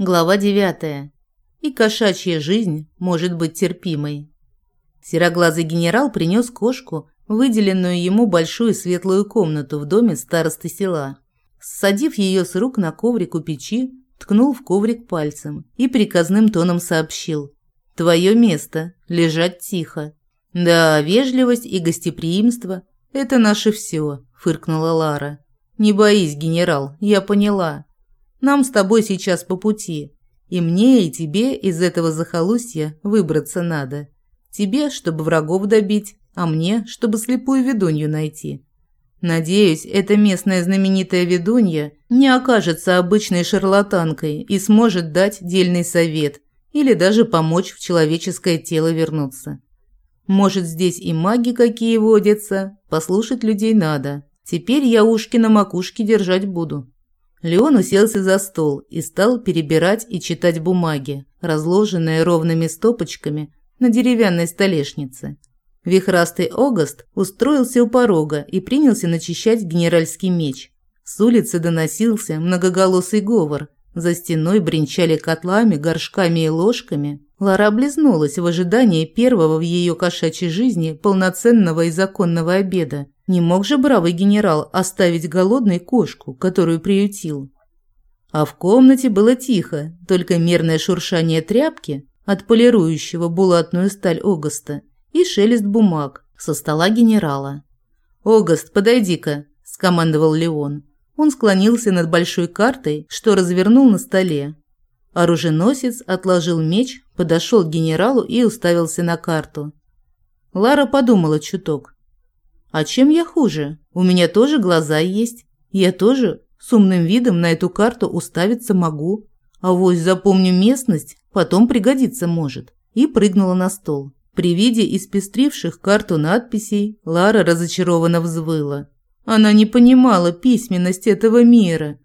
Глава 9. И кошачья жизнь может быть терпимой. Сероглазый генерал принес кошку, выделенную ему большую светлую комнату в доме старосты села. Ссадив ее с рук на коврик у печи, ткнул в коврик пальцем и приказным тоном сообщил. «Твое место. Лежать тихо». «Да, вежливость и гостеприимство – это наше все», – фыркнула Лара. «Не боись, генерал, я поняла. Нам с тобой сейчас по пути. И мне, и тебе из этого захолустья выбраться надо. Тебе, чтобы врагов добить, а мне, чтобы слепую ведунью найти. Надеюсь, эта местная знаменитая ведунья не окажется обычной шарлатанкой и сможет дать дельный совет или даже помочь в человеческое тело вернуться. Может, здесь и маги какие водятся, послушать людей надо. Теперь я ушки на макушке держать буду. Леон уселся за стол и стал перебирать и читать бумаги, разложенные ровными стопочками на деревянной столешнице. Вихрастый Огаст устроился у порога и принялся начищать генеральский меч. С улицы доносился многоголосый говор. За стеной бренчали котлами, горшками и ложками. Лара облизнулась в ожидании первого в ее кошачьей жизни полноценного и законного обеда – не мог же бравый генерал оставить голодной кошку, которую приютил. А в комнате было тихо, только мерное шуршание тряпки от полирующего булатную сталь Огаста и шелест бумаг со стола генерала. «Огаст, подойди-ка», – скомандовал Леон. Он склонился над большой картой, что развернул на столе. Оруженосец отложил меч, подошел к генералу и уставился на карту. Лара подумала чуток. А чем я хуже? У меня тоже глаза есть. Я тоже с умным видом на эту карту уставиться могу. А вось запомню местность, потом пригодится может. И прыгнула на стол. При виде испестривших карту надписей Лара разочарованно взвыла. Она не понимала письменность этого мира.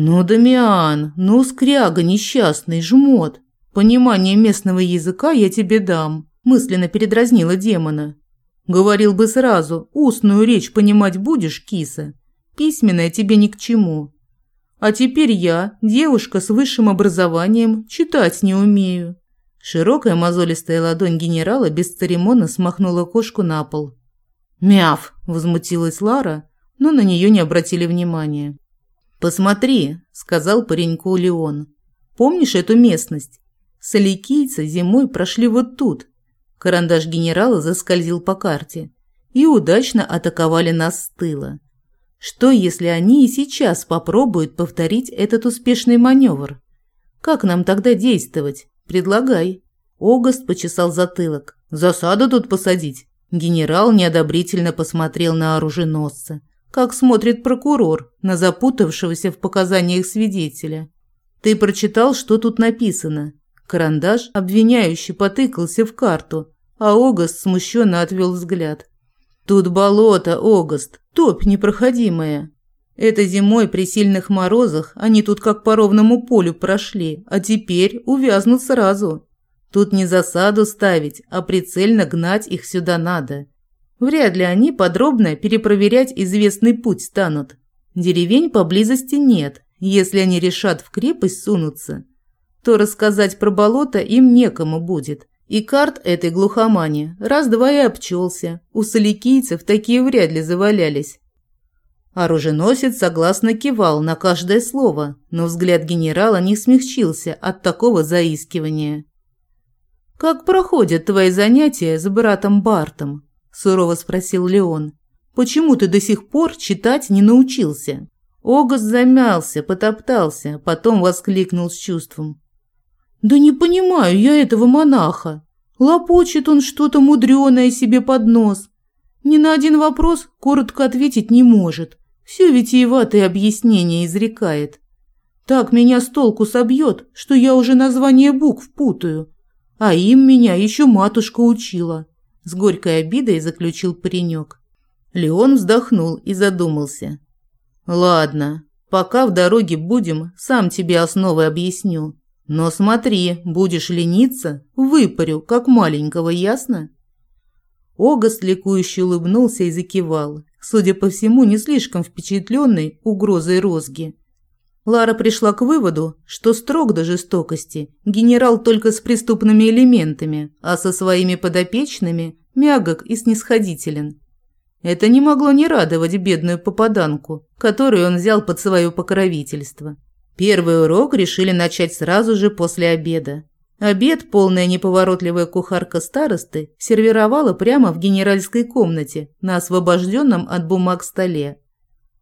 «Ну, Дамиан, ну, скряга несчастный, жмот. Понимание местного языка я тебе дам», мысленно передразнила демона. Говорил бы сразу, устную речь понимать будешь, киса. Письменная тебе ни к чему. А теперь я, девушка с высшим образованием, читать не умею. Широкая мозолистая ладонь генерала бесцеремонно смахнула кошку на пол. «Мяв!» – возмутилась Лара, но на нее не обратили внимания. «Посмотри», – сказал пареньку Леон. «Помнишь эту местность? Соликийцы зимой прошли вот тут, Карандаш генерала заскользил по карте и удачно атаковали нас с тыла. Что, если они и сейчас попробуют повторить этот успешный маневр? Как нам тогда действовать? Предлагай. Огаст почесал затылок. Засаду тут посадить. Генерал неодобрительно посмотрел на оруженосца, как смотрит прокурор на запутавшегося в показаниях свидетеля. Ты прочитал, что тут написано? Карандаш обвиняющий потыкался в карту, а Огост смущенно отвел взгляд. «Тут болото, Огост, топь непроходимая. Это зимой при сильных морозах они тут как по ровному полю прошли, а теперь увязнут сразу. Тут не засаду ставить, а прицельно гнать их сюда надо. Вряд ли они подробно перепроверять известный путь станут. Деревень поблизости нет, если они решат в крепость сунуться то рассказать про болото им некому будет. И карт этой глухомани раз-два и обчелся. У соликийцев такие вряд ли завалялись. Оруженосец согласно кивал на каждое слово, но взгляд генерала не смягчился от такого заискивания. «Как проходят твои занятия с братом Бартом?» – сурово спросил Леон. «Почему ты до сих пор читать не научился?» Огас замялся, потоптался, потом воскликнул с чувством. «Да не понимаю я этого монаха. Лопочет он что-то мудреное себе под нос. Ни на один вопрос коротко ответить не может. Все витиеватые объяснения изрекает. Так меня с толку собьет, что я уже название букв путаю. А им меня еще матушка учила». С горькой обидой заключил паренек. Леон вздохнул и задумался. «Ладно, пока в дороге будем, сам тебе основы объясню. Но смотри, будешь лениться, выпарю, как маленького, ясно? Огаст ликующе улыбнулся и закивал, судя по всему, не слишком впечатленный угрозой розги. Лара пришла к выводу, что строг до жестокости генерал только с преступными элементами, а со своими подопечными мягок и снисходителен. Это не могло не радовать бедную попаданку, которую он взял под свое покровительство. Первый урок решили начать сразу же после обеда. Обед полная неповоротливая кухарка старосты сервировала прямо в генеральской комнате на освобожденном от бумаг столе.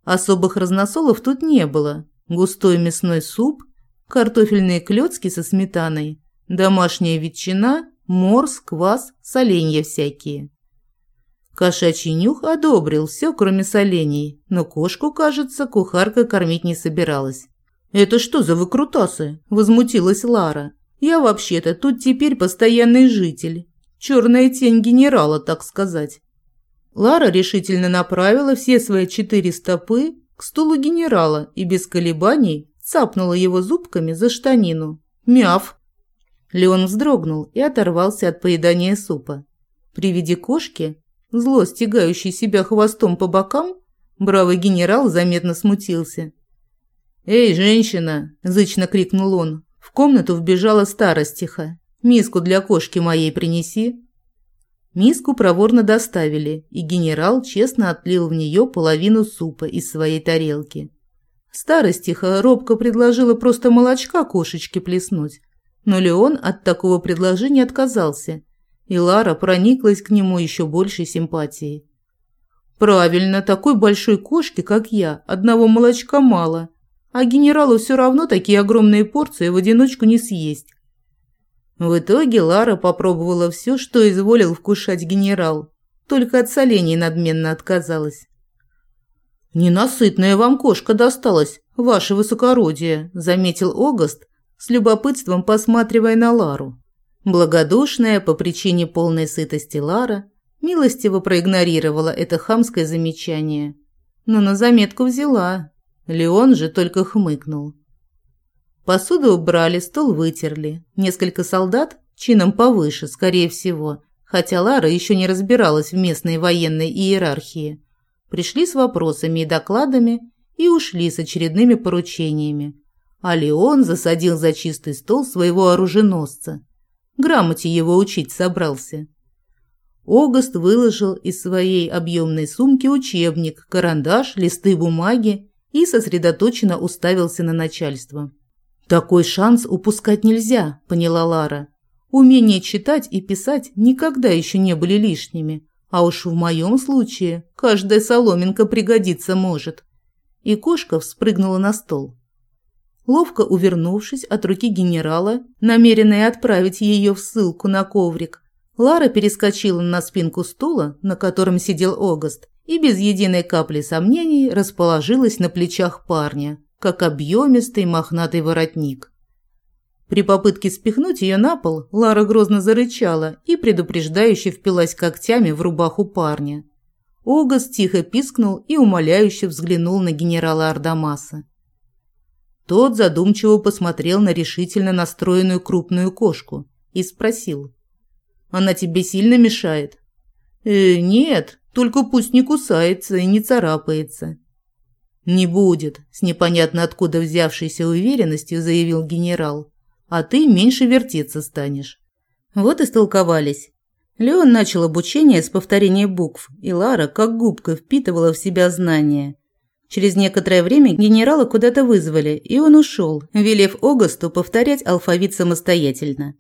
Особых разносолов тут не было. Густой мясной суп, картофельные клёцки со сметаной, домашняя ветчина, морс, квас, соленья всякие. Кошачий нюх одобрил все, кроме солений, но кошку, кажется, кухарка кормить не собиралась. «Это что за выкрутасы?» – возмутилась Лара. «Я вообще-то тут теперь постоянный житель. Черная тень генерала, так сказать». Лара решительно направила все свои четыре стопы к стулу генерала и без колебаний цапнула его зубками за штанину. «Мяв!» Леон вздрогнул и оторвался от поедания супа. При виде кошки зло стягающий себя хвостом по бокам, бравый генерал заметно смутился. «Эй, женщина!» – зычно крикнул он. В комнату вбежала старостиха. «Миску для кошки моей принеси». Миску проворно доставили, и генерал честно отлил в нее половину супа из своей тарелки. Старостиха робко предложила просто молочка кошечке плеснуть, но Леон от такого предложения отказался и Лара прониклась к нему еще большей симпатией. «Правильно, такой большой кошки, как я, одного молочка мало, а генералу все равно такие огромные порции в одиночку не съесть». В итоге Лара попробовала все, что изволил вкушать генерал, только от солений надменно отказалась. «Ненасытная вам кошка досталась, ваше высокородие», – заметил Огаст, с любопытством посматривая на Лару. Благодушная по причине полной сытости Лара милостиво проигнорировала это хамское замечание, но на заметку взяла. Леон же только хмыкнул. Посуду убрали, стол вытерли. Несколько солдат, чином повыше, скорее всего, хотя Лара еще не разбиралась в местной военной иерархии, пришли с вопросами и докладами и ушли с очередными поручениями. А Леон засадил за чистый стол своего оруженосца – Грамоте его учить собрался. Огост выложил из своей объемной сумки учебник, карандаш, листы бумаги и сосредоточенно уставился на начальство. «Такой шанс упускать нельзя», – поняла Лара. «Умение читать и писать никогда еще не были лишними, а уж в моем случае каждая соломинка пригодиться может». И кошка вспрыгнула на стол. Ловко увернувшись от руки генерала, намеренной отправить ее в ссылку на коврик, Лара перескочила на спинку стула, на котором сидел Огаст, и без единой капли сомнений расположилась на плечах парня, как объемистый мохнатый воротник. При попытке спихнуть ее на пол, Лара грозно зарычала и предупреждающе впилась когтями в рубаху парня. Огаст тихо пискнул и умоляюще взглянул на генерала Ардамаса. Тот задумчиво посмотрел на решительно настроенную крупную кошку и спросил. «Она тебе сильно мешает?» «Э, нет, только пусть не кусается и не царапается». «Не будет», – с непонятно откуда взявшейся уверенностью заявил генерал. «А ты меньше вертеться станешь». Вот и столковались. Леон начал обучение с повторения букв, и Лара как губка впитывала в себя знания – Через некоторое время генерала куда-то вызвали, и он ушел, велев Огасту повторять алфавит самостоятельно.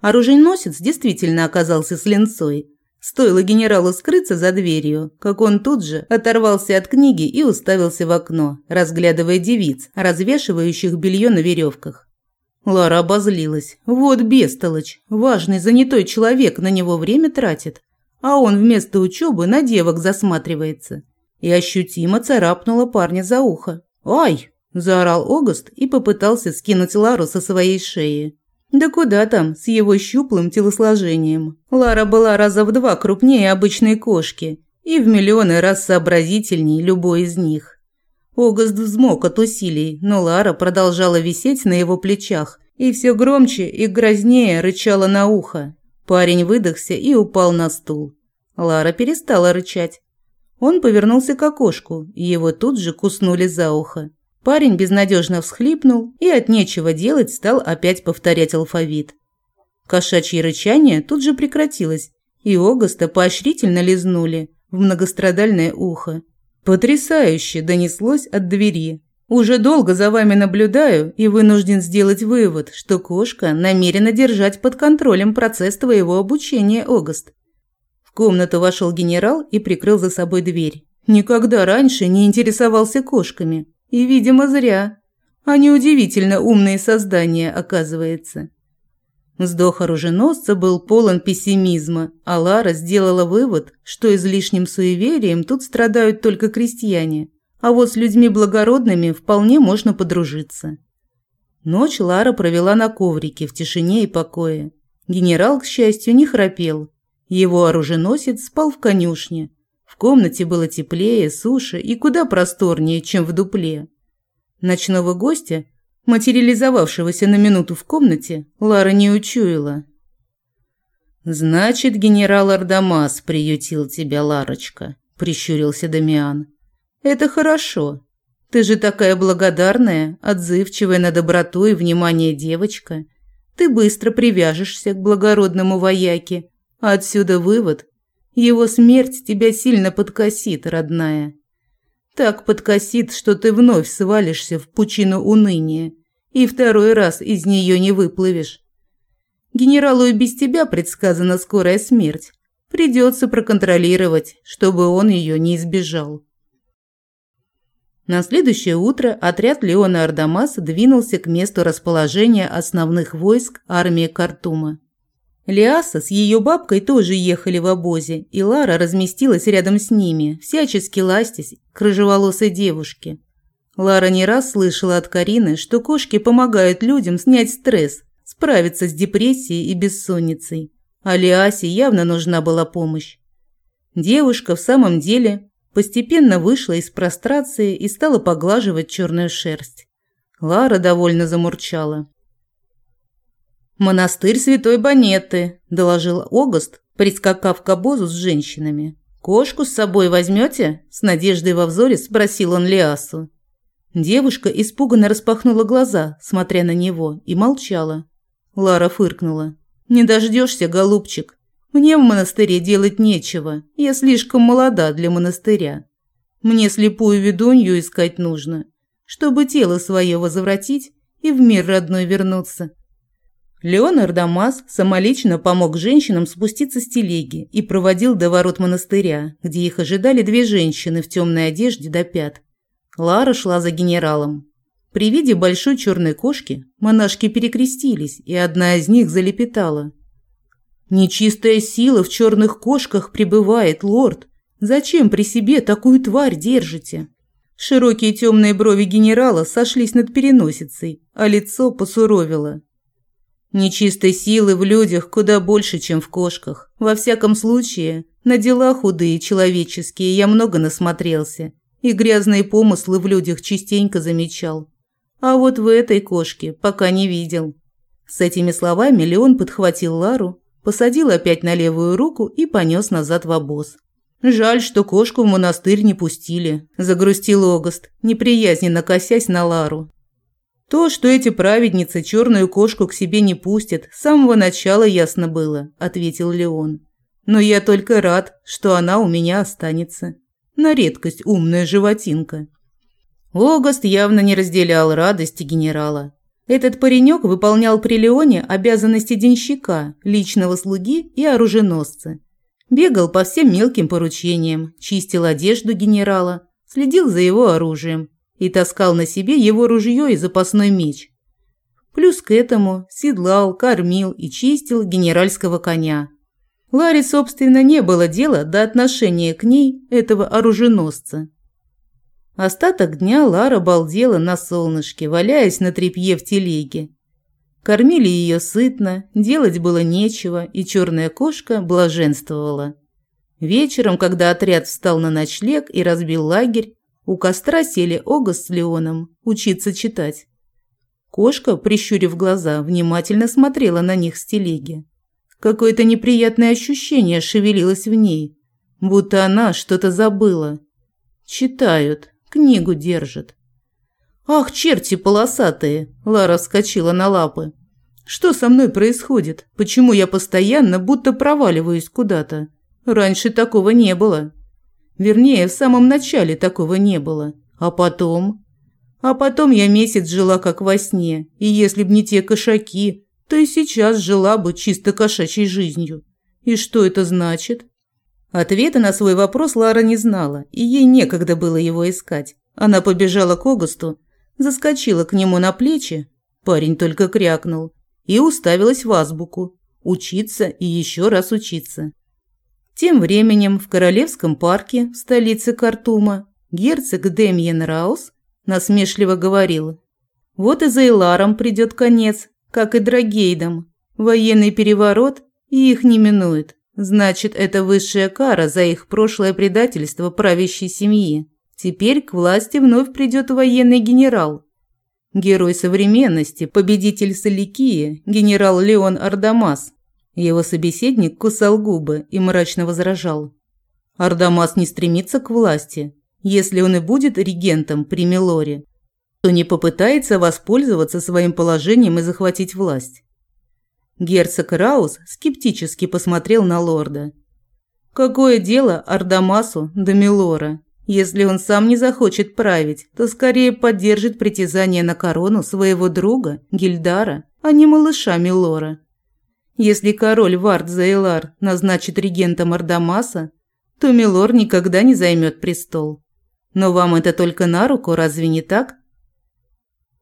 Оружейносец действительно оказался с линцой. Стоило генералу скрыться за дверью, как он тут же оторвался от книги и уставился в окно, разглядывая девиц, развешивающих белье на веревках. Лара обозлилась. Вот бестолочь, важный занятой человек на него время тратит, а он вместо учебы на девок засматривается и ощутимо царапнула парня за ухо. «Ай!» – заорал Огост и попытался скинуть Лару со своей шеи. Да куда там, с его щуплым телосложением. Лара была раза в два крупнее обычной кошки и в миллионы раз сообразительней любой из них. Огост взмок от усилий, но Лара продолжала висеть на его плечах и все громче и грознее рычала на ухо. Парень выдохся и упал на стул. Лара перестала рычать, он повернулся к окошку, и его тут же куснули за ухо. Парень безнадежно всхлипнул и от нечего делать стал опять повторять алфавит. Кошачье рычание тут же прекратилось, и Огоста поощрительно лизнули в многострадальное ухо. «Потрясающе!» – донеслось от двери. «Уже долго за вами наблюдаю и вынужден сделать вывод, что кошка намерена держать под контролем процесс твоего обучения, Огост». В комнату вошел генерал и прикрыл за собой дверь. Никогда раньше не интересовался кошками. И, видимо, зря. Они удивительно умные создания, оказывается. Вздох оруженосца был полон пессимизма, а Лара сделала вывод, что излишним суеверием тут страдают только крестьяне, а вот с людьми благородными вполне можно подружиться. Ночь Лара провела на коврике в тишине и покое. Генерал, к счастью, не храпел. Его оруженосец спал в конюшне. В комнате было теплее, суше и куда просторнее, чем в дупле. Ночного гостя материализовавшегося на минуту в комнате, Лара не учуяла. «Значит, генерал Ардамас приютил тебя, Ларочка», – прищурился Дамиан. «Это хорошо. Ты же такая благодарная, отзывчивая на доброту и внимание девочка. Ты быстро привяжешься к благородному вояке. А отсюда вывод. Его смерть тебя сильно подкосит, родная. Так подкосит, что ты вновь свалишься в пучину уныния, и второй раз из нее не выплывешь. Генералу и без тебя предсказана скорая смерть. Придется проконтролировать, чтобы он ее не избежал. На следующее утро отряд Леона Ардамаса двинулся к месту расположения основных войск армии Картума. Лиаса с ее бабкой тоже ехали в обозе, и Лара разместилась рядом с ними, всячески ластясь к рыжеволосой девушке. Лара не раз слышала от Карины, что кошки помогают людям снять стресс, справиться с депрессией и бессонницей. А Лиасе явно нужна была помощь. Девушка в самом деле постепенно вышла из прострации и стала поглаживать черную шерсть. Лара довольно замурчала. «Монастырь Святой Банеты», – доложил Огост, прискакав к обозу с женщинами. «Кошку с собой возьмете?» – с надеждой во взоре спросил он Лиасу. Девушка испуганно распахнула глаза, смотря на него, и молчала. Лара фыркнула. «Не дождешься, голубчик. Мне в монастыре делать нечего. Я слишком молода для монастыря. Мне слепую ведунью искать нужно, чтобы тело свое возвратить и в мир родной вернуться». Леонар Дамас самолично помог женщинам спуститься с телеги и проводил до ворот монастыря, где их ожидали две женщины в темной одежде до пят. Лара шла за генералом. При виде большой черной кошки монашки перекрестились, и одна из них залепетала. «Нечистая сила в черных кошках пребывает, лорд. Зачем при себе такую тварь держите?» Широкие темные брови генерала сошлись над переносицей, а лицо посуровило. Нечистой силы в людях куда больше, чем в кошках. Во всяком случае, на дела худые человеческие я много насмотрелся и грязные помыслы в людях частенько замечал. А вот в этой кошке пока не видел. С этими словами Леон подхватил Лару, посадил опять на левую руку и понес назад в обоз. «Жаль, что кошку в монастырь не пустили», – загрустил Огост, неприязненно косясь на Лару. То, что эти праведницы черную кошку к себе не пустят, с самого начала ясно было, ответил Леон. Но я только рад, что она у меня останется. На редкость умная животинка. Огост явно не разделял радости генерала. Этот паренек выполнял при Леоне обязанности денщика, личного слуги и оруженосца. Бегал по всем мелким поручениям, чистил одежду генерала, следил за его оружием, и таскал на себе его ружье и запасной меч. Плюс к этому седлал, кормил и чистил генеральского коня. Ларе, собственно, не было дела до отношения к ней этого оруженосца. Остаток дня Лара балдела на солнышке, валяясь на тряпье в телеге. Кормили ее сытно, делать было нечего, и черная кошка блаженствовала. Вечером, когда отряд встал на ночлег и разбил лагерь, у костра сели Огас с Леоном учиться читать. Кошка, прищурив глаза, внимательно смотрела на них с телеги. Какое-то неприятное ощущение шевелилось в ней, будто она что-то забыла. Читают, книгу держат. «Ах, черти полосатые!» – Лара вскочила на лапы. «Что со мной происходит? Почему я постоянно будто проваливаюсь куда-то? Раньше такого не было. Вернее, в самом начале такого не было. А потом? А потом я месяц жила как во сне, и если б не те кошаки, то и сейчас жила бы чисто кошачьей жизнью. И что это значит? Ответа на свой вопрос Лара не знала, и ей некогда было его искать. Она побежала к Огасту, заскочила к нему на плечи, парень только крякнул, и уставилась в азбуку. Учиться и еще раз учиться. Тем временем в Королевском парке, в столице Картума, герцог Демьен Раус насмешливо говорил. «Вот и за Иларом придет конец, как и Драгейдам. Военный переворот, и их не минует. Значит, это высшая кара за их прошлое предательство правящей семьи. Теперь к власти вновь придет военный генерал. Герой современности, победитель Саликии, генерал Леон Ардамас. Его собеседник кусал губы и мрачно возражал. Ардамас не стремится к власти. Если он и будет регентом при Милоре, то не попытается воспользоваться своим положением и захватить власть. Герцог Раус скептически посмотрел на лорда. Какое дело Ардамасу до Милора? Если он сам не захочет править, то скорее поддержит притязание на корону своего друга Гильдара, а не малыша Милора. Если король Вард Зейлар назначит регентом Ардамаса, то Милор никогда не займет престол. Но вам это только на руку, разве не так?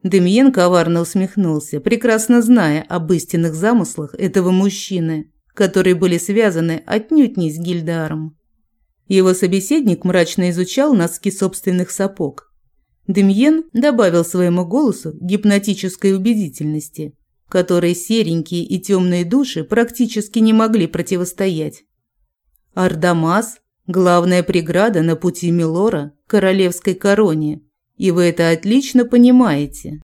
Демьен коварно усмехнулся, прекрасно зная об истинных замыслах этого мужчины, которые были связаны отнюдь не с Гильдаром. Его собеседник мрачно изучал носки собственных сапог. Демьен добавил своему голосу гипнотической убедительности, которой серенькие и темные души практически не могли противостоять. Ардамас – главная преграда на пути Милора к королевской короне – и вы это отлично понимаете.